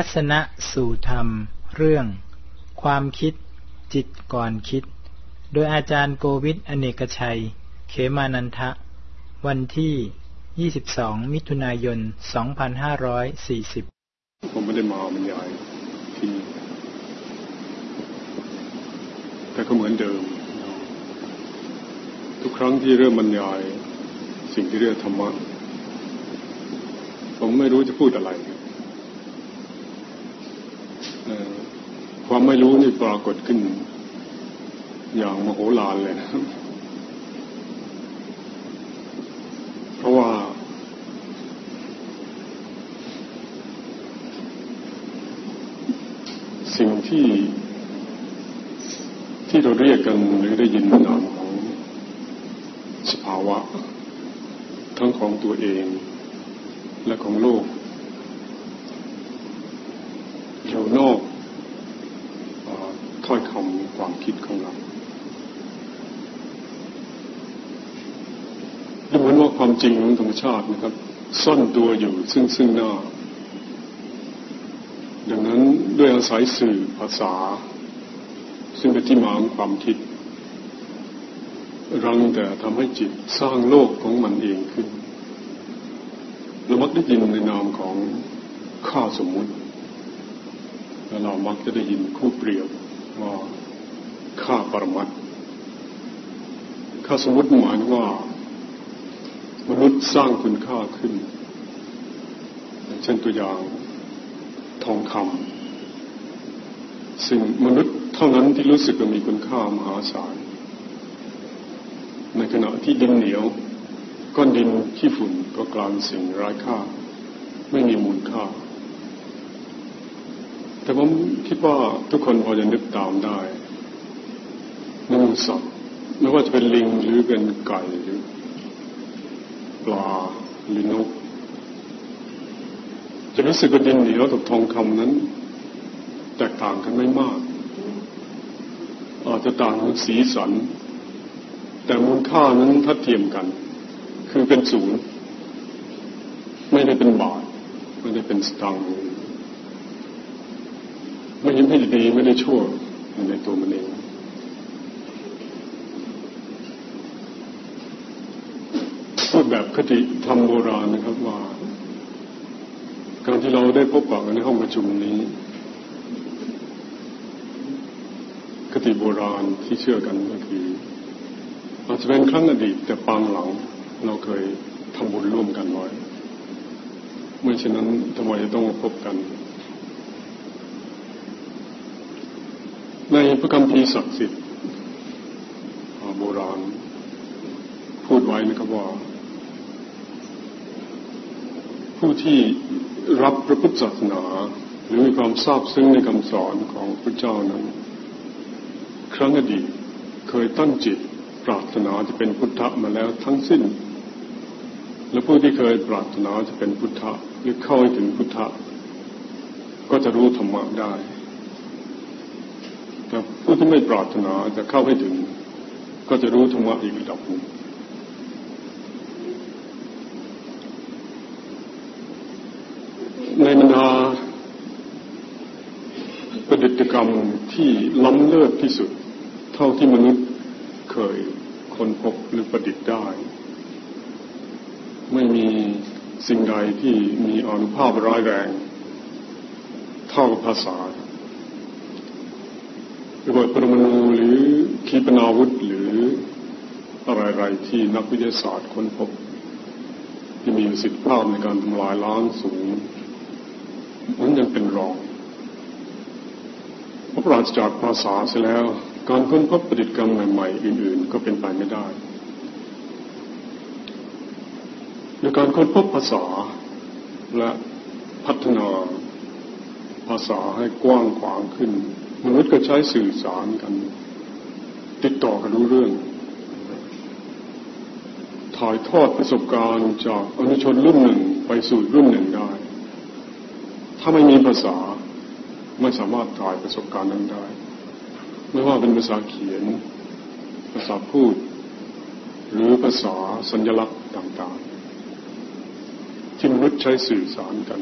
ทัศนะสู่ธรรม เรื่อง ความคิด จิตก่อนคิด โดยอาจารย์โกวิทอเนกชัย เขมานันทะ วันที่ 22 มิถุนายน 2540 ผมไม่ได้มาบรรยายที่นี่แต่ก็เหมือนเดิม ทุกครั้งที่เริ่มบรรยาย สิ่งที่เรียกธรรมะ ผมไม่รู้จะพูดอะไร ความไม่รู้นี่ปรากฏขึ้น อย่างมโหฬารเลยนะเพราะว่า สิ่งที่ที่เราเรียกกันหรือได้ยินนามของสภาวะ ทั้งของตัวเองและของโลกอยู่นอกถ้อยคำความคิดของเราดูเหมือนว่าความ จริงของธรรมชาตินะครับ ซ่อนตัวอยู่ซึ่งซึ่งหน้า ดังนั้นด้วยอาศัยสื่อภาษา ซึ่งเป็นที่มาของความคิด รังแต่ทำให้จิตสร้างโลกของมันเองขึ้นเรามักได้ยินในนามของข้าสมมุติและเรามักจะได้ยินคู่เปรียบว่าข้าปรมัตข้าสมมติหมายว่า สร้างคุณค่าขึ้น เช่นตัวอย่างทองคำซึ่งมนุษย์เท่านั้นที่รู้สึกว่ามีคุณค่ามหาศาลในขณะที่ดินเหนียวก้อนดินขี้ฝุ่นก็กลายเป็นสิ่งไร้ค่า ไม่มีมูลค่า แต่ผมคิดว่าทุกคนพอจะนึกตามได้นูสัตว์ไม่ว่าจะเป็นลิงหรือเป็นไก่หรือ ปลาหรือนก จะรู้สึกว่าดินเหนียวกับทองคำนั้น แตกต่างกันไม่มาก อาจจะต่างกันสีสัน แต่มูลค่านั้นทัดเทียมกัน คือเป็นศูนย์ ไม่ได้เป็นบาท ไม่ได้เป็นสตางค์ไม่ยิ้มให้ดีไม่ได้ชั่วในตัวมันเองพูด แบบคติธรรมโบราณนะครับว่า การที่เราได้พบปะกันในห้องประชุมนี้ คติโบราณที่เชื่อกันก็คืออาจจะเป็นครั้งอดีตแต่ปางหลัง เราเคยทำบุญร่วมกันไว้เมื่อฉะนั้นทำไมต้องพบกัน ในพระคัมภีร์ศักดิ์สิทธิ์โบราณพูดไว้นะครับว่า ผู้ที่รับพระพุทธศาสนา หรือมีความทราบซึ้งในคำสอนของพระเจ้านั้น ครั้งอดีตเคยตั้งจิตปรารถนาจะเป็นพุทธะมาแล้วทั้งสิ้น และผู้ที่เคยปรารถนาจะเป็นพุทธะหรือเข้าถึงพุทธะก็จะรู้ธรรมะได้ แต่ผู้ที่ไม่ปรารถนาจะเข้าให้ถึง ก็จะรู้ธรรมะอีกระดับหนึ่งในบรรดาป รมที่ล้ำเลิศที่สุด เท่าที่มนุษย์เคยค้นพบหรือประดิษฐ์ได้ ไม่มีสิ่งใดที่มีอนุภาพร้ายแรง เท่ากับภาษาระเบิดปรมาณูหรือขีปนาวุธหรืออะไรๆที่นักวิทยาศาสตร์ค้นพบ ที่มีประสิทธิภาพในการทำลายล้างสูงมันยังเป็นรอง ปราศจากภาษาเสียแล้ว การค้นพบประดิษฐ์กรรมใหม่ๆอื่น ๆ ก็เป็นไปไม่ได้ในการค้นพบภาษาและพัฒนาภาษาให้กว้างขวางขึ้น มนุษย์ก็ใช้สื่อสารกัน ติดต่อกันรู้เรื่อง ถ่ายทอดประสบการณ์จากอนุชนรุ่นหนึ่งไปสู่รุ่นหนึ่งได้ ถ้าไม่มีภาษา ไม่สามารถถ่ายประสบการณ์นั้นได้ ไม่ว่าเป็นภาษาเขียน ภาษาพูด หรือภาษาสัญลักษณ์ต่างๆ ที่มนุษย์ใช้สื่อสารกัน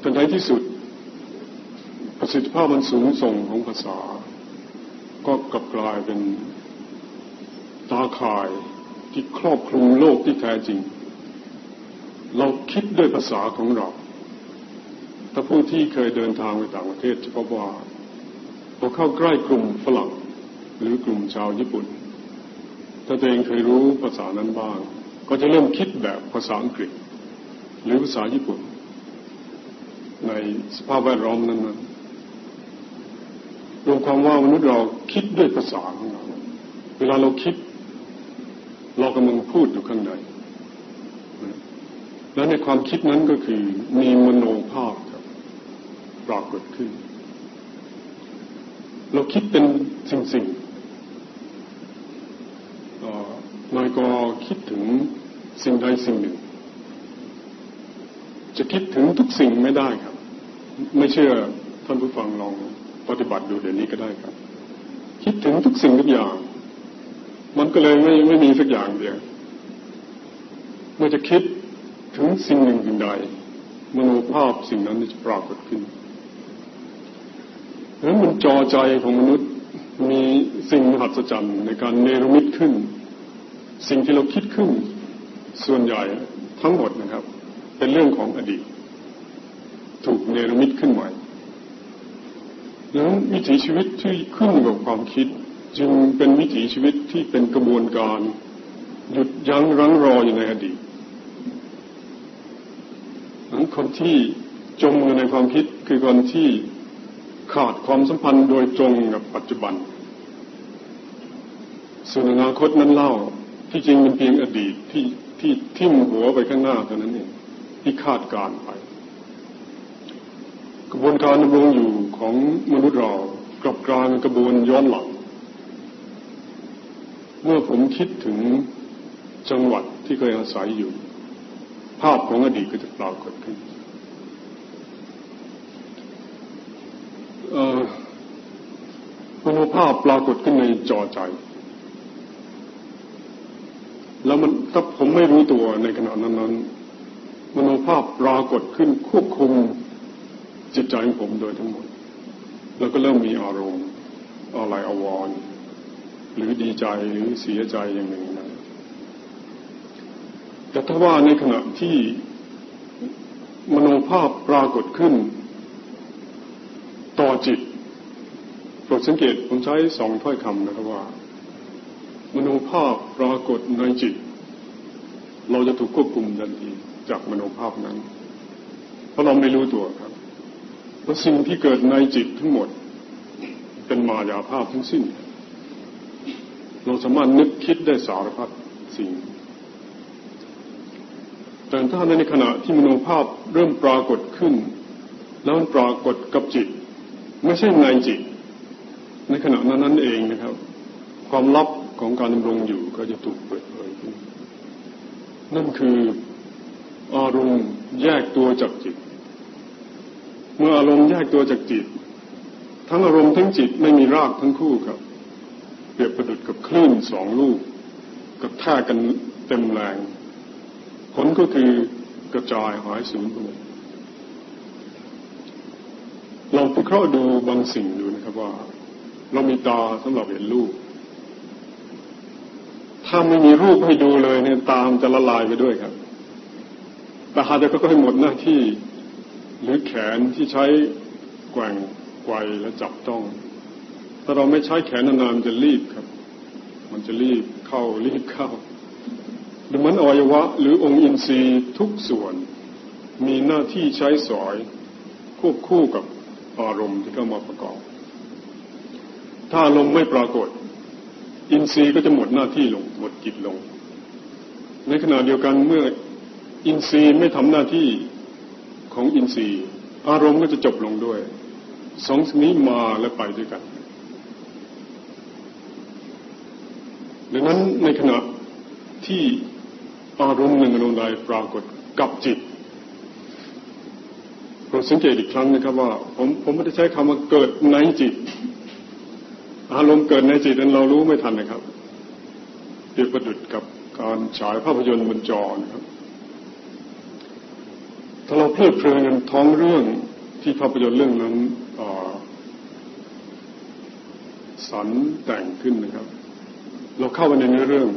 แต่ในที่สุด ประสิทธิภาพมันสูงส่งของภาษา ก็กลับกลายเป็นตาข่ายที่ครอบคลุมโลกที่แท้จริง เราคิดด้วยภาษาของเราถ้าผู้ที่เคยเดินทางไปต่างประเทศจะพบว่าพอเข้าใกล้กลุ่มฝรั่งหรือกลุ่มชาวญี่ปุ่น ถ้าตัวเองเคยรู้ภาษานั้นบ้าง ก็จะเริ่มคิดแบบภาษาอังกฤษ หรือภาษาญี่ปุ่น ในสภาพแวดล้อมนั้นนั้นรวมความว่ามนุษย์เราคิดด้วยภาษาของเรา เวลาเราคิด เรากำลังพูดอยู่ข้างใน และในความคิดนั้นก็คือมีมโนภาพครับปรากฏขึ้น เราคิดเป็นสิ่งสิ่งนายก็คิดถึงสิ่งใดสิ่งหนึ่ง จะคิดถึงทุกสิ่งไม่ได้ครับ ไม่เชื่อท่านผู้ฟังลองปฏิบัติดูเดี๋ยวนี้ก็ได้ครับ คิดถึงทุกสิ่งทุกอย่าง มันก็เลยไม่ไม่มีสักอย่างเดียวเมื่อจะคิด ถึงสิ่งหนึ่งสิ่งใดมโนภาพสิ่งนั้นจะปรากฏขึ้นแล้วมันจอใจของมนุษย์มีสิ่งมหัศจรรย์ในการเนรมิตขึ้น สิ่งที่เราคิดขึ้น ส่วนใหญ่ทั้งหมดนะครับ เป็นเรื่องของอดีต ถูกเนรมิตขึ้นใหม่ดังนั้นวิถีชีวิตที่ขึ้นกับความคิด จึงเป็นวิถีชีวิตที่เป็นกระบวนการ หยุดยั้งรั้งรออยู่ในอดีต นั้นคนที่จมอยู่ในความคิดคือคนที่ขาดความสัมพันธ์โดยตรงกับปัจจุบัน ส่วนอนาคตนั้นเล่าที่จริงเป็นเพียงอดีตที่ที่ทิ่มหัวไปข้างหน้าเท่านั้นเองที่คาดการไป กระบวนการดำรงอยู่ของมนุษย์เรากลับกลางกระบวนย้อนหลัง เมื่อผมคิดถึงจังหวัดที่เคยอาศัยอยู่ ภาพของอดีตก็จะปรากฏขึ้นมโนภาพปรากฏขึ้นในจอใจ แล้วมันถ้าผมไม่รู้ตัวในขณะนั้นนั้นมโนภาพปรากฏขึ้นควบคุมจิตใจของผมโดยทั้งหมด แล้วก็เริ่มมีอารมณ์อะไรอาวรหรือดีใจหรือเสียใจอย่างหนึ่งนะ แต่ถ้าว่าในขณะที่มโนภาพปรากฏขึ้น ต่อจิตโปรดสังเกตผมใช้สองถ้อยคำนะครับว่า มโนภาพปรากฏในจิต เราจะถูกควบคุมทันทีจากมโนภาพนั้น เพราะเราไม่รู้ตัวครับเพราะสิ่งที่เกิดในจิตทั้งหมด เป็นมายาภาพทั้งสิ้น เราสามารถนึกคิดได้สารพัดสิ่ง แต่ถ้าในขณะที่มโนภาพเริ่มปรากฏขึ้น แล้วมันปรากฏกับจิต ไม่ใช่ในจิต ในขณะนั้นนั่นเองนะครับ ความลับของการดำรงอยู่ก็จะถูกเปิดเผยขึ้นนั่นคืออารมณ์แยกตัวจากจิต เมื่ออารมณ์แยกตัวจากจิต ทั้งอารมณ์ทั้งจิตไม่มีรากทั้งคู่ครับ เปรียบประดุดกับคลื่นสองลูกกับท่ากันเต็มแรง ผลก็คือกระจายหายสูญไปหมดลองพิเคราะห์ดูบางสิ่งดูนะครับว่า เรามีตาสำหรับเห็นรูป ถ้าไม่มีรูปให้ดูเลยเนี่ยตามจะละลายไปด้วยครับตาจะก็ค่อยหมดหน้าที่ หรือแขนที่ใช้แกว่งไกวและจับต้องถ้าเราไม่ใช้แขนนานๆมันจะรีบครับ มันจะรีบเข้ารีบเข้า ดังนั้นอวัยวะหรือองค์อินทรีย์ทุกส่วน มีหน้าที่ใช้สอยควบคู่กับอารมณ์ที่เข้ามาประกอบ ถ้าลมไม่ปรากฏ อินทรีย์ก็จะหมดหน้าที่ลง หมดกิจลง ในขณะเดียวกันเมื่ออินทรีย์ไม่ทำหน้าที่ของอินทรีย์ อารมณ์ก็จะจบลงด้วยสองสิ่งนี้มาและไปด้วยกันดังนั้นในขณะที่ อารมณ์หนึ่งอารมณ์ใดปรากฏกับจิตเราสังเกตอีกครั้งนะครับว่า ผมผมไม่ได้ใช้คำว่าเกิดในจิต อารมณ์เกิดในจิตนั้นเรารู้ไม่ทันนะครับเปรียบประดุดกับการฉายภาพยนตร์บนจอนะครับ ถ้าเราเพลิดเพลินท้องเรื่องที่ภาพยนตร์เรื่องนั้นสรรแต่งขึ้นนะครับ เราเข้าไปในเนื้อเรื่อง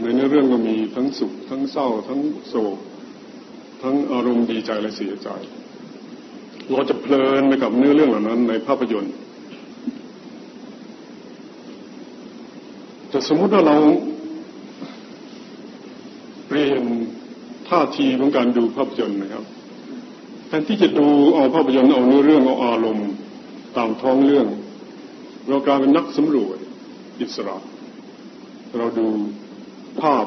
ในเนื้อเรื่องก็มีทั้งสุข ทั้งเศร้า ทั้งโศก ทั้งอารมณ์ดีใจและเสียใจ เราจะเพลินไปกับเนื้อเรื่องเหล่านั้น ในภาพยนตร์แต่สมมติว่าเราเปลี่ยนท่าทีของการดูภาพยนตร์นะครับแทนที่จะดูเอาภาพยนตร์เอาเนื้อเรื่องเอาอารมณ์ตามท้องเรื่อง เรากลายเป็นนักสำรวจอิสระ เราดู ภาพ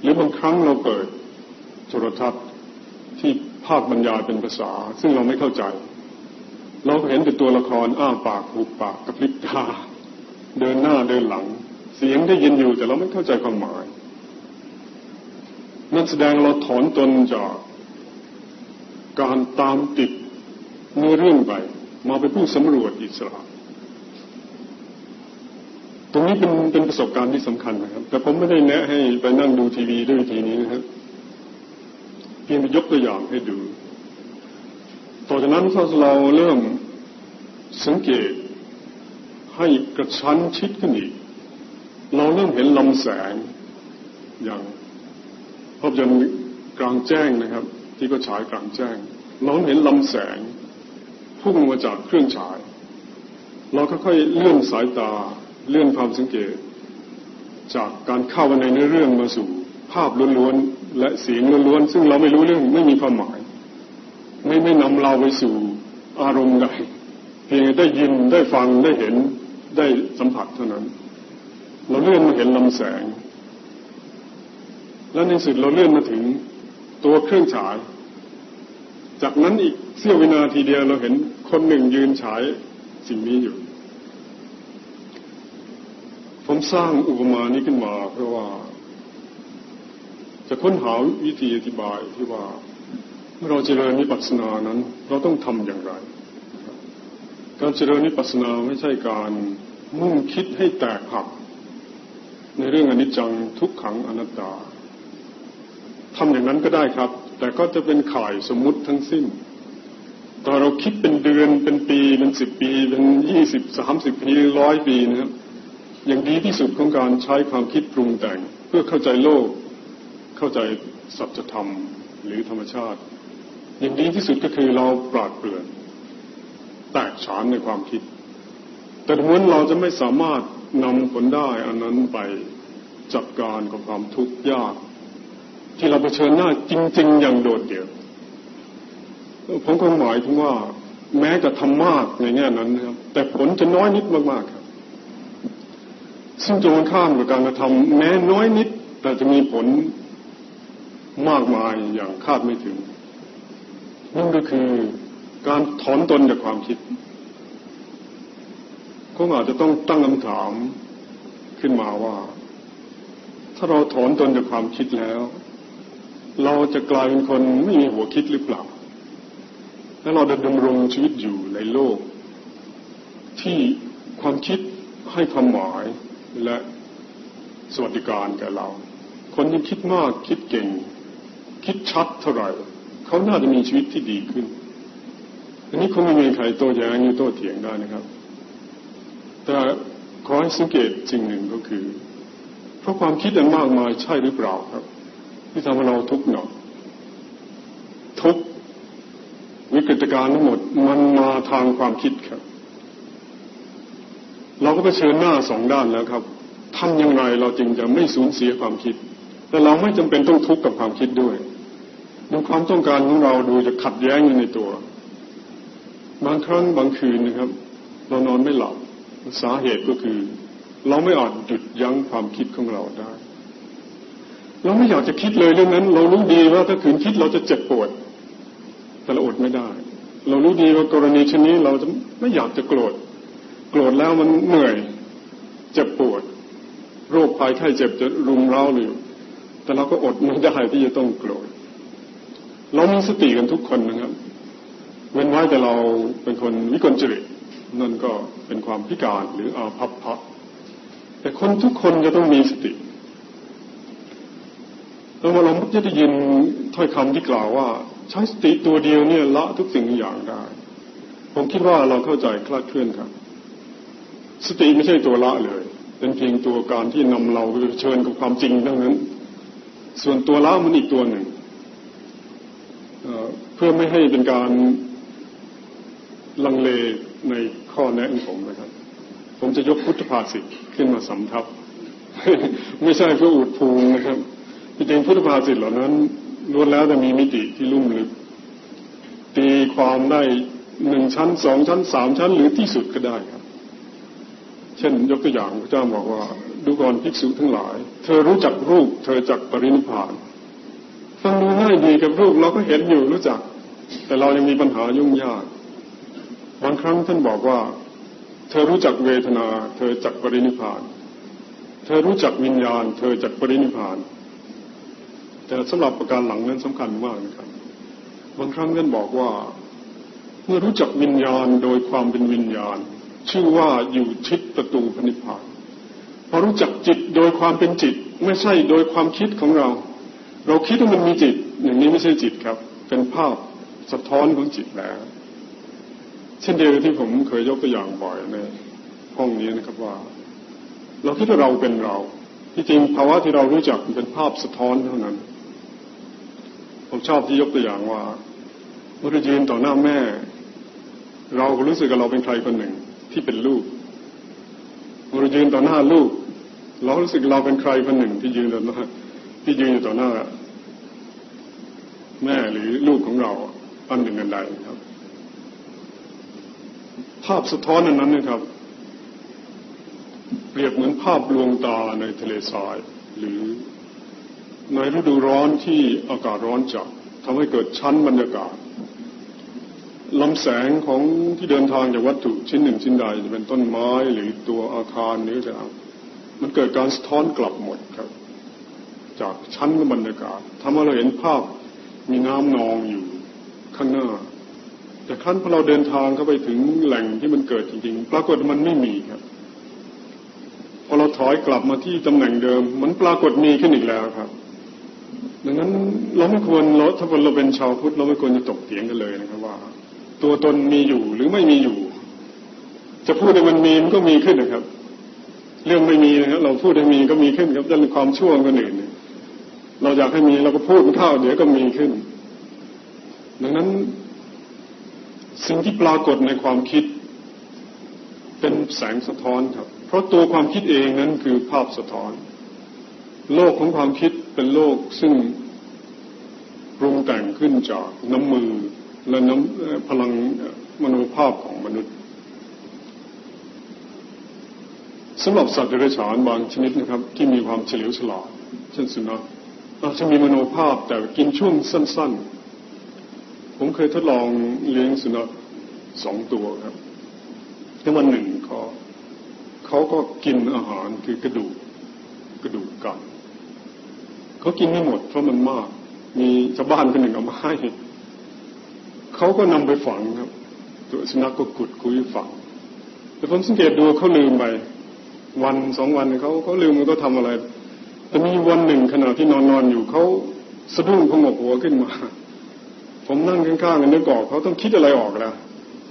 หรือบางครั้งเราเปิดโทรทัศน์ที่ภาคบรรยายเป็นภาษา ซึ่งเราไม่เข้าใจ เราเห็นแต่ตัวละครอ้าปากหุบปากกระพริบตาเดินหน้าเดินหลัง เสียงได้ยินอยู่แต่เราไม่เข้าใจความหมาย นั่นแสดงเราถอนตนจากการตามติดเนื้อเรื่องไป มาเป็นผู้สำรวจอิสระ ตรงนี้เป็นเป็นประสบการณ์ที่สำคัญนะครับ แต่ผมไม่ได้แนะให้ไปนั่งดูทีวีด้วยวิธีนี้นะครับ เพียงยกตัวอย่างให้ดู ต่อจากนั้นถ้าเราเริ่มสังเกตให้กระชั้นชิดขึ้นอีก เราเริ่มเห็นลำแสงอย่างภาพยนตร์กลางแจ้งนะครับ ที่ก็ฉายกลางแจ้ง เราเห็นลำแสงพุ่งมาจากเครื่องฉาย เราก็ค่อยเลื่อนสายตา เลื่อนความสังเกต จากการเข้าไปในเนื้อเรื่องมาสู่ ภาพล้วนๆและเสียงล้วนๆซึ่งเราไม่รู้เรื่องไม่มีความหมาย ไม่ไม่นำเราไปสู่อารมณ์ใดเพียงได้ยินได้ฟังได้เห็นได้สัมผัสเท่านั้น เราเลื่อนมาเห็นลำแสง แล้วในสุดเราเลื่อนมาถึงตัวเครื่องฉาย จากนั้นอีกเสี้ยววินาทีเดียวเราเห็นคนหนึ่งยืนฉายสิ่งนี้อยู่ สร้างอุปมานี้ขึ้นมา เพราะว่า จะค้นหาวิธีอธิบายที่ว่าเมื่อเราเจริญนิพพานานั้น เราต้องทำอย่างไร การเจริญนิพพานาไม่ใช่การมุ่งคิดให้แตกหัก ในเรื่องอนิจจังทุกขังอนัตตาทำอย่างนั้นก็ได้ครับ แต่ก็จะเป็นข่ายสมมุติทั้งสิ้นตอนเราคิดเป็นเดือนเป็นปีเป็นสิบปี เป็นยี่สิบสามสิบปีร้อยปีนะครับ อย่างดีที่สุดของการใช้ความคิดปรุงแต่ง เพื่อเข้าใจโลก เข้าใจสัจธรรมหรือธรรมชาติ อย่างดีที่สุดก็คือเราปราดเปรื่องแตกฉานในความคิด แต่ถ้าวันเราจะไม่สามารถนำผลได้อันนั้นไปจัดการกับความทุกข์ยาก ที่เราเผชิญหน้าจริง ๆ อย่างโดดเดี่ยวผมก็หมายถึงว่า แม้จะทำมากในแง่นั้นนะครับ แต่ผลจะน้อยนิดมากๆครับ ซึ่งตรงข้ามกับการกระทำแม้น้อยนิด แต่จะมีผลมากมายอย่างคาดไม่ถึง นั่นก็คือการถอนตนจากความคิดก็อาจจะต้องตั้งคำถามขึ้นมาว่า ถ้าเราถอนตนจากความคิดแล้ว เราจะกลายเป็นคนไม่มีหัวคิดหรือเปล่า แล้วเราจะดำรงชีวิตอยู่ในโลก ที่ความคิดให้ความหมาย และสวัสดิการแก่เรา คนที่คิดมากคิดเก่ง คิดชัดเท่าไหร่เขาน่าจะมีชีวิตที่ดีขึ้น อันนี้คงไม่มีใครโต้แย้งหรือโต้เถียงได้นะครับ แต่ขอให้สังเกตสิ่งหนึ่งก็คือ เพราะความคิดอันมากมายใช่หรือเปล่าครับ ที่ทำให้เราทุกข์หนักทุกวิกฤตการณ์ทั้งหมดมันมาทางความคิดครับ เราก็ไปเชิญหน้าสองด้านแล้วครับทำยังไงเราจึงจะไม่สูญเสียความคิด แต่เราไม่จำเป็นต้องทุกข์กับความคิดด้วยดูความต้องการของเราดูจะขัดแย้งอยู่ในตัว บางครั้งบางคืนนะครับ เรานอนไม่หลับสาเหตุก็คือ เราไม่อาจหยุดยั้งความคิดของเราได้ เราไม่อยากจะคิดเลยเรื่องนั้น เรารู้ดีว่าถ้าคืนคิดเราจะเจ็บปวด แต่เราอดไม่ได้ เรารู้ดีว่ากรณีชนนี้เราจะไม่อยากจะโกรธ โกรธแล้วมันเหนื่อยเจ็บปวด โรคภัยไข้เจ็บจะรุมเร้าเลยแต่เราก็อดไม่ได้ที่จะต้องโกรธเรามีสติกันทุกคนนะครับเว้นไว้แต่เราเป็นคนวิกลจริตนั่นก็เป็นความพิการหรืออาภัพพะแต่คนทุกคนจะต้องมีสติแล้วเรามักจะได้ยินถ้อยคำที่กล่าวว่า ใช้สติตัวเดียวเนี่ยละทุกสิ่งอย่างได้ ผมคิดว่าเราเข้าใจคลาดเคลื่อนครับ สติไม่ใช่ตัวละเลย เป็นเพียงตัวการที่นำเราไปเชิญกับความจริงเท่านั้น ส่วนตัวละมันอีกตัวหนึ่งเพื่อไม่ให้เป็นการลังเลในข้อแนะของผมนะครับ ผมจะยกพุทธภาษิตขึ้นมาสำทับ ไม่ใช่เพื่ออุดพูงนะครับจริงพุทธภาษิตเหล่านั้นล้วนแล้วจะมีมิติที่ลุ่มลึกตีความได้หนึ่งชั้นสองชั้นสามชั้นหรือที่สุดก็ได้ครับ เช่น ยกตัวอย่างพระเจ้าบอกว่า ดูก่อนภิกษุทั้งหลาย เธอรู้จักรูป เธอจักปรินิพานฟังดูง่ายดีกับรูปเราก็เห็นอยู่รู้จัก แต่เรายังมีปัญหายุ่งยากบางครั้งท่านบอกว่า เธอรู้จักเวทนา เธอจักปรินิพาน เธอรู้จักวิญญาณ เธอจักปรินิพาน แต่สำหรับประการหลังนั้นสำคัญมากนะครับบางครั้งท่านบอกว่า เมื่อรู้จักวิญญาณโดยความเป็นวิญญาณ ชื่อว่าอยู่ทิศประตูพนิพานพอรู้จักจิตโดยความเป็นจิต ไม่ใช่โดยความคิดของเรา เราคิดว่ามันมีจิต อย่างนี้ไม่ใช่จิตครับ เป็นภาพสะท้อนของจิตแล้ว เช่นเดียวกับที่ผมเคยยกตัวอย่างบ่อยในห้องนี้นะครับว่า เราคิดว่าเราเป็นเรา ที่จริงภาวะที่เรารู้จักเป็นภาพสะท้อนเท่านั้น ผมชอบที่ยกตัวอย่างว่าเมื่อเรายืนต่อหน้าแม่ เราก็รู้สึกว่าเราเป็นใครคนหนึ่ง ที่เป็นลูกเรายืนต่อหน้าลูก เรารู้สึกเราเป็นใครคนหนึ่งที่ยืนต่อหน้าที่ยืนอยู่ต่อหน้า แม่หรือลูกของเราอันหนึ่งอันใดครับ ภาพสะท้อนอันนั้นนะครับ เปรียบเหมือนภาพลวงตาในทะเลทราย หรือในฤดูร้อนที่อากาศร้อนจัดทำให้เกิดชั้นบรรยากาศ ลำแสงของที่เดินทางจากวัตถุชิ้นหนึ่งชิ้นใดจะเป็นต้นไม้หรือตัวอาคารนี้จะมันเกิดการสะท้อนกลับหมดครับ จากชั้นบรรยากาศทำให้เราเห็นภาพมีน้ำนองอยู่ข้างหน้า แต่ครั้นพอเราเดินทางเข้าไปถึงแหล่งที่มันเกิดจริงๆ ปรากฏมันไม่มีครับ พอเราถอยกลับมาที่ตำแหน่งเดิม มันปรากฏมีขึ้นอีกแล้วครับดังนั้นเราไม่ควรเราถ้าเราเป็นชาวพุทธเราไม่ควรจะตกเถียงกันเลยนะครับว่า ตัวตนมีอยู่หรือไม่มีอยู่ จะพูดให้มันมีมันก็มีขึ้นนะครับ เรื่องไม่มีนะครับเราพูดให้มีก็มีขึ้นครับจะเป็นความชั่วกันอื่นเราอยากให้มีเราก็พูดเข้าเดี๋ยวก็มีขึ้น ดังนั้น สิ่งที่ปรากฏในความคิด เป็นแสงสะท้อนครับ เพราะตัวความคิดเองนั้นคือภาพสะท้อน โลกของความคิดเป็นโลกซึ่งปรุงแต่งขึ้นจากน้ำมือ และน้ำพลังมโนภาพของมนุษย์สำหรับสัตว์เดรัจฉานบางชนิดนะครับ ที่มีความเฉลียวฉลาดเช่นสุนัขอาจจะมีมโนภาพแต่กินช่วงสั้น ๆ ผมเคยทดลองเลี้ยงสุนัขสองตัวครับในวันหนึ่งเขาเขาก็กินอาหารคือกระดูกกระดูกกันเขากินไม่หมดเพราะมันมาก มีชาวบ้านคนหนึ่งเอามาให้ เขาก็นำไปฝังครับ ตัวสุนัขก็กุดคุยฝัง แต่ผมสังเกตดูเขาลืมไป วันสองวันเขาเขาลืมมันก็ทำอะไร แต่มีวันหนึ่งขณะที่นอนนอนอยู่เขาสะดุ้งพงกหัวขึ้นมา ผมนั่งข้างๆกันนึกออกเขาต้องคิดอะไรออกแล้ว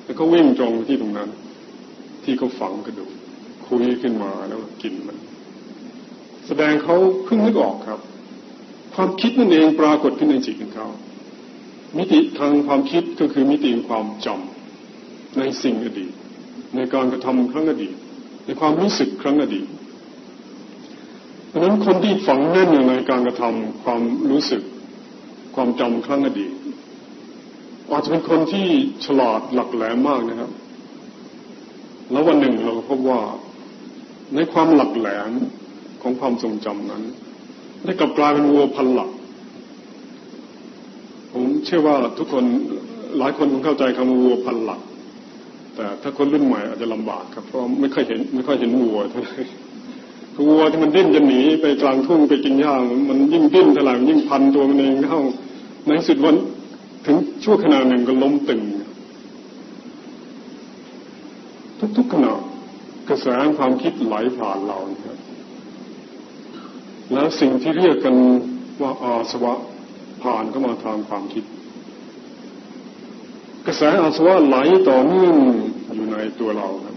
แล้วก็วิ่งตรงที่ตรงนั้น ที่เขาฝังกระดูกคุยขึ้นมาแล้วกินมัน แสดงเขาเพิ่งนึกออกครับ ความคิดนั่นเองปรากฏขึ้นในจิตของเขา มิติทางความคิดก็คือมิติความจำในสิ่งอดีต ในการกระทำครั้งอดีต ในความรู้สึกครั้งอดีตเพราะนั้นคนที่ฝังแน่นอยู่ในการกระทำความรู้สึก ความจำครั้งอดีตอาจจะเป็นคนที่ฉลาดหลักแหลมมากนะครับ แล้ววันหนึ่งเราก็พบว่าในความหลักแหลมของความทรงจำนั้น ได้กลับกลายเป็นวัวพันหลัก เชื่อว่าทุกคนหลายคนคงเข้าใจคำว่าวัวพันหลัก แต่ถ้าคนรุ่นใหม่อาจจะลำบากครับเพราะไม่ค่อยเห็นไม่ค่อยเห็นวัวเท่าไหร่วัวที่มันดิ้นจะหนีไปกลางทุ่งไปกินหญ้ามันยิ่งดิ้นเท่าไหร่ยิ่งพันตัวมันเองเข้าในสุดวันถึงชั่วขณะหนึ่งก็ล้มตึง ทุกๆขณะกระแสความคิดไหลผ่านเราครับแล้วสิ่งที่เรียกกันว่าอาสวะ ผ่านเข้ามาทางความคิด กระแสอาสวะไหลต่อเนื่องอยู่ในตัวเราครับ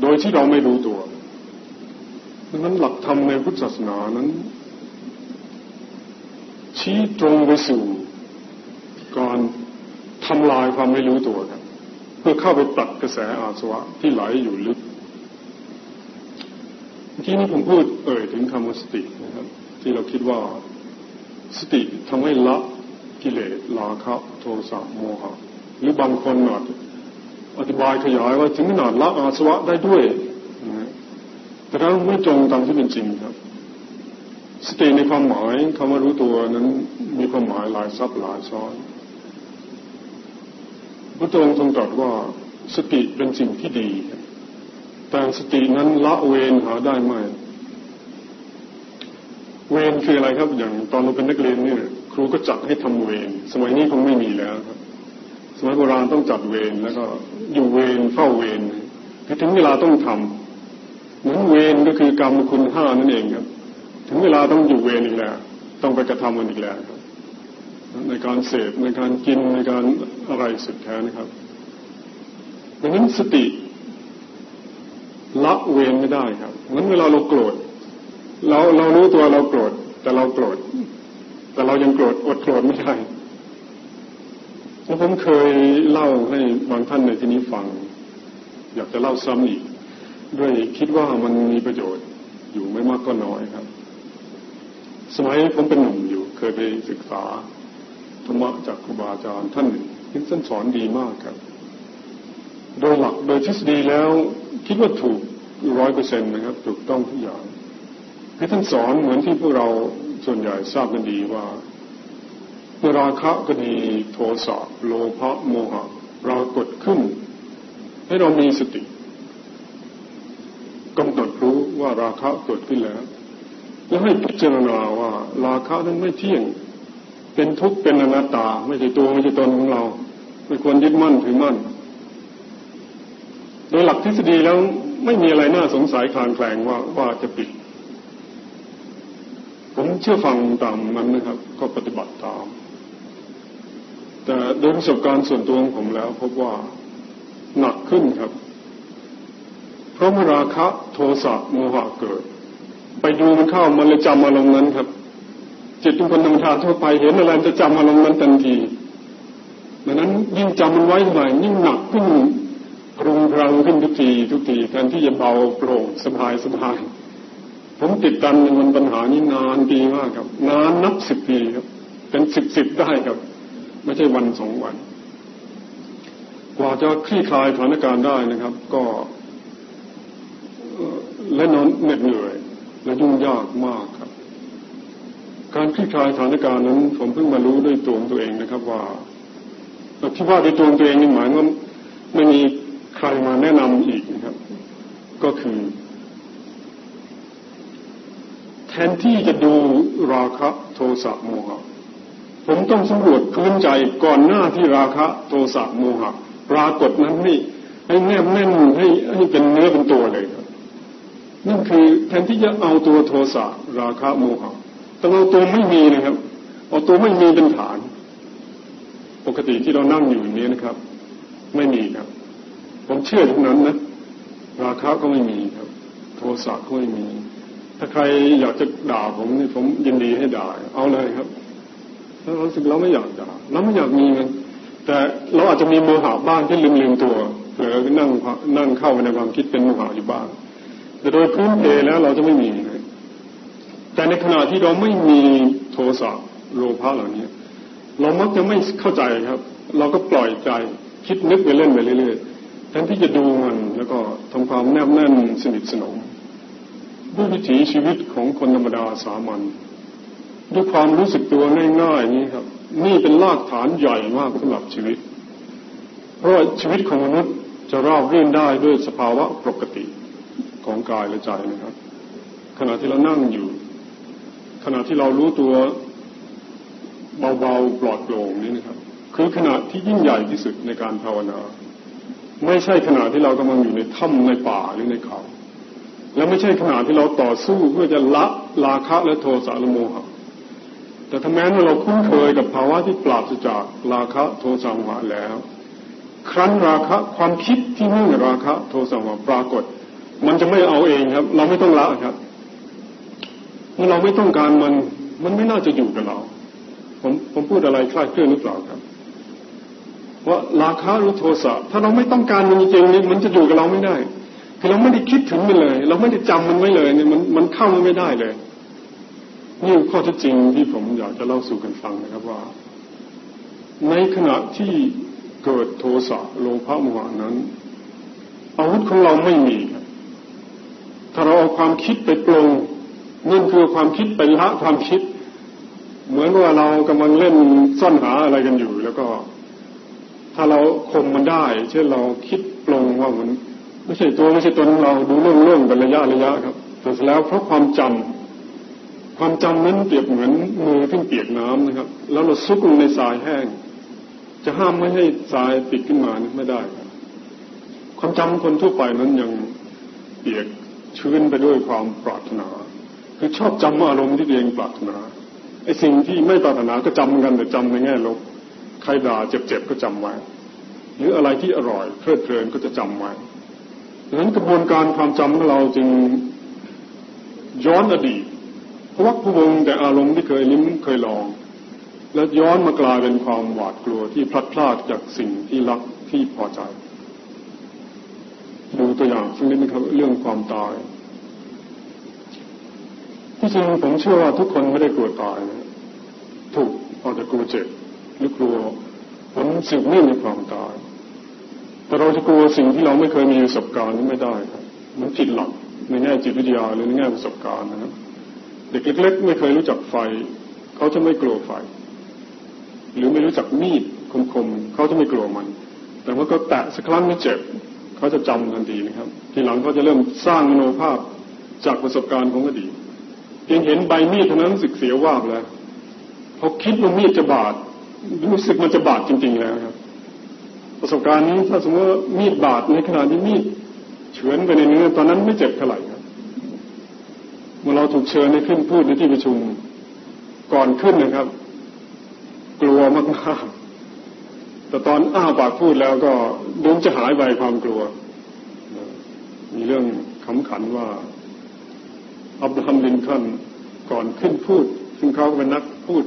โดยที่เราไม่รู้ตัวดังนั้นหลักธรรมในพุทธศาสนานั้น ชี้ตรงไปสู่การทำลายความไม่รู้ตัวครับ เพื่อเข้าไปตัดกระแสอาสวะที่ไหลอยู่ลึกเมื่นี้ผมพูดเอ่ยถึงคำว่าสตินะครับ ที่เราคิดว่า สติทำให้ละกิเลสราคะโทสะโมหะหรือบางคนอาจอธิบายขยายว่าถึงขนาดละอาสวะได้ด้วยนะแต่ถ้าไม่ตรงตามที่เป็นจริงครับ สติในความหมายคำว่ารู้ตัวนั้นมีความหมายหลายซับหลายซ้อนพระองค์ทรงตรัสว่าสติเป็นสิ่งที่ดี แต่สตินั้นละเวรหาได้ไหม เวรคืออะไรครับ อย่างตอนเราเป็นนักเรียนเนี่ย ครูก็จัดให้ทำเวรสมัยนี้คงไม่มีแล้วครับสมัยโบราณต้องจัดเวรแล้วก็อยู่เวรเฝ้าเวรถึงเวลาต้องทำเหมือนเวรก็คือกรรมคุณห้านั่นเองครับ ถึงเวลาต้องอยู่เวรอีกแล้ว ต้องไปกระทำมันอีกแล้วครับในการเสพในการกินในการอะไรสุดแท้นะครับดังนั้นสติละเวรไม่ได้ครับเหมือนเวลาเราโกรธ เราเรารู้ตัวเราโกรธแต่เราโกรธแต่เรายังโกรธอดโกรธไม่ได้แล้วผมเคยเล่าให้บางท่านในที่นี้ฟัง อยากจะเล่าซ้ำอีก ด้วยคิดว่ามันมีประโยชน์อยู่ไม่มากก็น้อยครับ สมัยผมเป็นหนุ่มอยู่ เคยไปศึกษาธรรมะจากครูบาอาจารย์ท่านหนึ่งที่ท่านสอนดีมากครับ โดยหลักโดยทฤษฎีแล้ว คิดว่าถูกร้อยเปอร์เซ็นต์นะครับ ถูกต้องทุกอย่าง คือท่านสอนเหมือนที่พวกเราส่วนใหญ่ทราบกันดีว่าเมื่อราคะก็ดีโทสะโลภะโมหะปรากฏขึ้น ให้เรามีสติกำหนดรู้ว่าราคะเกิดขึ้นแล้ว แล้วให้พิจารณาว่า ราคะนั้นไม่เที่ยง เป็นทุกข์เป็นอนัตตา ไม่ใช่ตัวไม่ใช่ตนของเรา ไม่ควรยึดมั่นถือมั่น โดยหลักทฤษฎีแล้วไม่มีอะไรน่าสงสัยคลางแคลงว่าว่าจะปิด เชื่อฟังตามนั้นนะครับ ก็ปฏิบัติตาม แต่โดยประสบการณ์ส่วนตัวของผมแล้วพบว่าหนักขึ้นครับ เพราะมราคะโทสะโมหะเกิด ไปดูมันเข้ามันเลยจำอารมณ์นั้นครับ จิตทุกคนธรรมชาติทั่วไปเห็นอะไรจะจำอารมณ์นั้นทันทีดังนั้นยิ่งจำมันไว้เท่าไหร่ยิ่งหนักขึ้นรุงรังขึ้นทุกทีทุกทีแทนที่จะเบาโปร่งสบายสบาย ติดกันมันปัญหานี้นานปีมากครับ นานนับสิบปีครับ เป็นสิบสิบได้ครับ ไม่ใช่วันสองวัน กว่าจะคลี่คลายสถานการณ์ได้นะครับ ก็และนอนเหน็ดเหนื่อย และยุ่งยากมากครับ การคลี่คลายสถานการณ์นั้น ผมเพิ่งมารู้ด้วยตัวตัวเองนะครับ ว่าที่ว่าด้วยตัวตัวเองนี่หมายว่าไม่มีใครมาแนะนำอีกนะครับ ก็คือ ทนที่จะดูราคะโทสะโมหะผมต้องสำรวจพื้นใจก่อนหน้าที่ราคะโทสะโมหะปรากฏนั้นให้ให้แนบแน่นให้ให้เป็นเนื้อเป็นตัวเลยครับนั่นคือแทนที่จะเอาตัวโทสะราคะโมหะต้องเอาตัวไม่มีนะครับ เอาตัวไม่มีเป็นฐาน ปกติที่เรานั่งอยู่นี้นะครับ ไม่มีครับ ผมเชื่อทุกนั้นนะ ราคะก็ไม่มีครับ โทสะก็ไม่มี ถ้าใครอยากจะด่าผมนี่ผมยินดีให้ด่าเอาเลยครับถ้าเราสึกเราไม่อยากด่าเราไม่อยากมีมันแต่เราอาจจะมีโมหะบ้างที่ลืมลืมตัวเผลอนั่งนั่งเข้าไปในความคิดเป็นโมหะอยู่บ้างแต่โดยพื้นเพแล้วเราจะไม่มีแต่ในขณะที่เราไม่มีโทสะโลภะเหล่านี้เรามักจะไม่เข้าใจครับ เราก็ปล่อยใจคิดนึกไปเล่นไปเรื่อยๆแทนที่จะดูมันแล้วก็ทำความแนบแน่นสนิทสนม ด้วยวิถีชีวิตของคนธรรมดาสามัญด้วยความรู้สึกตัวง่ายๆนี้ครับ นี่เป็นรากฐานใหญ่มากสำหรับชีวิต เพราะชีวิตของมนุษย์จะราบรื่นได้ด้วยสภาวะปกติของกายและใจนะครับ ขณะที่เรานั่งอยู่ ขณะที่เรารู้ตัวเบาๆปลอดโปร่งนี้นะครับ คือขณะที่ยิ่งใหญ่ที่สุดในการภาวนา ไม่ใช่ขณะที่เรากำลังอยู่ในถ้ำในป่าหรือในเขา แล้วไม่ใช่ขณะที่เราต่อสู้เพื่อจะละราคะและโทสะและโมหะแต่ถ้าแม้ว่าเราคุ้นเคยกับภาวะที่ปราศจากราคะโทสะโมหะแล้ว ครั้นราคะความคิดที่มุ่งราคะโทสะมาปรากฏ มันจะไม่เอาเองครับ เราไม่ต้องละครับเมื่อเราไม่ต้องการมัน มันไม่น่าจะอยู่กับเรา ผมผมพูดอะไรคลาดเคลื่อนหรือเปล่าครับว่าราคะหรือโทสะถ้าเราไม่ต้องการมันจริงๆนี่มันจะอยู่กับเราไม่ได้ คือเราไม่ได้คิดถึงมันเลย เราไม่ได้จำมันไว้เลยเนี่ยมันมันเข้ามันไม่ได้เลย นี่ข้อเท็จจริงที่ผมอยากจะเล่าสู่กันฟังนะครับว่า ในขณะที่เกิดโทสะโลภะโมหะนั้น อาวุธของเราไม่มีครับถ้าเราเอาความคิดไปปลงนั่นคือความคิดไปละความคิด เหมือนว่าเรากำลังเล่นซ่อนหาอะไรกันอยู่ แล้วก็ ถ้าเราข่มมันได้ เช่นเราคิดปลงว่ามัน ไม่ใช่ตัวไม่ใช่ตนเราดูเรื่องเรื่องเป็นระยะระยะครับแต่แล้วเพราะความจำความจำนั้นเปรียบเหมือนมือที่เปียกน้ำนะครับ แล้วเราซุกลงในทรายแห้ง จะห้ามไม่ให้ทรายติดขึ้นมานไม่ได้ ความจำคนทั่วไปนั้นยังเปียกชื้นไปด้วยความปรารถนา คือชอบจำอารมณ์ที่ตัวเองปรารถนาไอ้สิ่งที่ไม่ปรารถนาก็จำกันแต่จำในแง่ลบใครด่าเจ็บๆก็จำไว้หรืออะไรที่อร่อยเพลิดเพลินก็จะจำไว้ ดังนั้นกระบวนการความจำของเราจึงย้อนอดีตเพราะว่าผู้วงแต่อารมณ์ที่เคยลิ้มเคยลอง แล้วย้อนมากลายเป็นความหวาดกลัวที่พลัดพรากจากสิ่งที่รักที่พอใจ ดูตัวอย่างสักนิดนะครับเรื่องความตาย ที่จริงผมเชื่อว่าทุกคนไม่ได้กลัวตายนะถูกอาจจะกลัวเจ็บหรือกลัวผลสืบเนื่องในความตาย แต่เราจะกลัวสิ่งที่เราไม่เคยมีประสบการณ์นี่ไม่ได้มันผิดหลักในแง่จิตวิทยาหรือในแง่ประสบการณ์นะครับ เด็กเล็ก ๆ ไม่เคยรู้จักไฟ เขาจะไม่กลัวไฟ หรือไม่รู้จักมีดคมๆเขาจะไม่กลัวมัน แต่ว่าก็แตะสักครั้งไม่เจ็บเขาจะจำทันทีนะครับ ทีหลังเขาจะเริ่มสร้างมโนภาพจากประสบการณ์ของอดีตเพียงเห็นใบมีดเท่านั้นรู้สึกเสียวาบแล้วพอคิดว่ามีดจะบาดรู้สึกมันจะบาดจริง ๆ แล้วครับ ประสบการณ์นี้ถ้าสมมติว่ามีดบาดในขณะที่มีดเฉือนไปในเนื้อตอนนั้นไม่เจ็บเท่าไหร่ครับเมื่อเราถูกเชิญให้ขึ้นพูดในที่ประชุมก่อนขึ้นนะครับ กลัวมากๆแต่ตอนอ้าปากพูดแล้วก็ดูจะหายไปความกลัว มีเรื่องขำขันว่าอับราฮัมลินคอนก่อนขึ้นพูด ซึ่งเขาเป็นนักพูด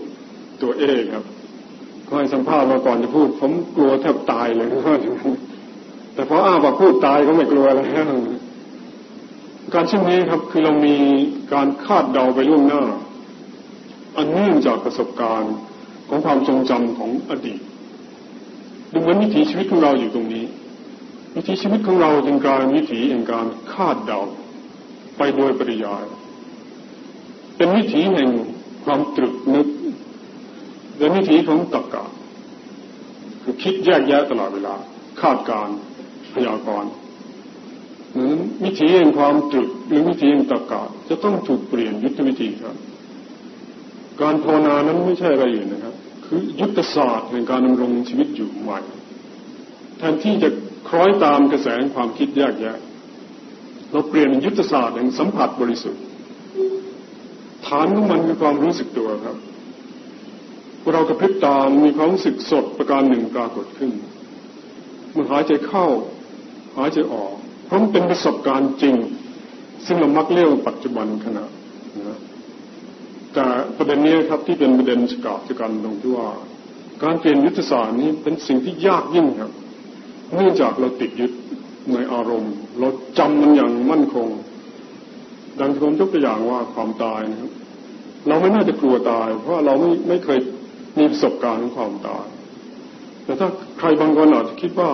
ตัวเองครับ ก็ให้สัมภาษณ์มาก่อนจะพูด ผมกลัวแทบตายเลยแต่พออ้าว่าพูดตายก็ไม่กลัวแล้วการเช่นนี้ครับคือเรามีการคาดเดาไปล่วงหน้า อันเนื่องจากประสบการณ์ของความทรงจำของอดีตดูเหมือนวิถีชีวิตของเราอยู่ตรงนี้ วิถีชีวิตของเราจึงกายเป็นวิถีแห่งการคาดเดาไปโดยปริยาย เป็นวิถีแห่งความตรึกนึก โดยวิธีของตรรกะคือคิดแยกแยะตลอดเวลา คาดการพยากรณ์นั้นวิธีแห่งความตรึกหรือวิธีแห่งตรรกะจะต้องถูกเปลี่ยนยุทธวิธีครับ การภาวนานั้นไม่ใช่อะไรอื่นนะครับ คือยุทธศาสตร์ในการดำรงชีวิตอยู่ใหม่แทนที่จะคล้อยตามกระแสความคิดแยกแยะ เราเปลี่ยนยุทธศาสตร์แห่งสัมผัสบริสุทธิ์ ฐานของมันคือความรู้สึกตัวครับ เรากระพริบตามีความรู้สึกสดประการหนึ่งปรากฏขึ้นมื่อหายใจเข้า หายใจออกเพราะมันเป็นประสบการณ์จริง ซึ่งเรามักเรียกว่าปัจจุบันขณะนะแต่ประเด็นนี้ครับที่เป็นประเด็นสกาบกันตรงที่ว่า การเปลี่ยนยุทธศาสตร์นี้เป็นสิ่งที่ยากยิ่งครับ เนื่องจากเราติดยึดในอารมณ์ เราจำมันอย่างมั่นคง ดังที่ผมยกตัวอย่างว่าความตายนะครับ เราไม่น่าจะกลัวตาย เพราะเราไม่ไม่เคย มีประสบการณ์ของความตาย แต่ถ้าใครบางคนอาจจะคิดว่า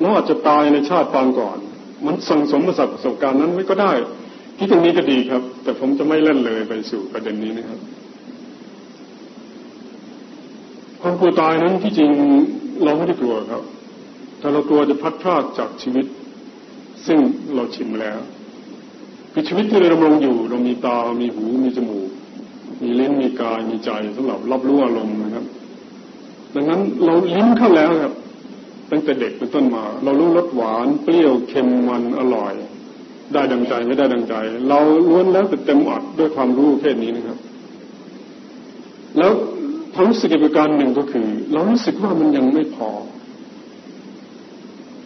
เราอาจจะตายในชาติปางก่อน มันสังสมประสบการณ์นั้นไม่ก็ได้ ที่ตรงนี้ก็ดีครับ แต่ผมจะไม่เล่นเลยไปสู่ประเด็นนี้นะครับความกลัวตายนั้นที่จริงเราไม่ได้กลัวครับ แต่เรากลัวจะพัดพลาดจากชีวิต ซึ่งเราชิมแล้วคือชีวิตที่เราดำรงอยู่ เรามีตา มีหู มีจมูก มีลิ้นมีกาย มีใจสำหรับรับรู้อารมณ์ ดังนั้นเราลิ้นเข้าแล้วครับ ตั้งแต่เด็กเป็นต้นมา เรารู้รสหวานเปรี้ยวเค็มมันอร่อย ได้ดังใจไม่ได้ดังใจ เราล้วนแล้วแต่เต็มอัดด้วยความรู้แค่นี้นะครับ แล้วความรู้สึกอีกประการหนึ่งก็คือ เรารู้สึกว่ามันยังไม่พอ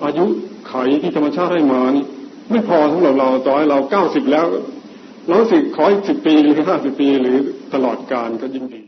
อายุไขที่ธรรมชาติให้มานี่ไม่พอสำหรับเราต่อให้เราเก้าสิบแล้วเราสิขออีกสิบปีหรือห้าสิบปีหรือตลอดการก็ยิ่งดี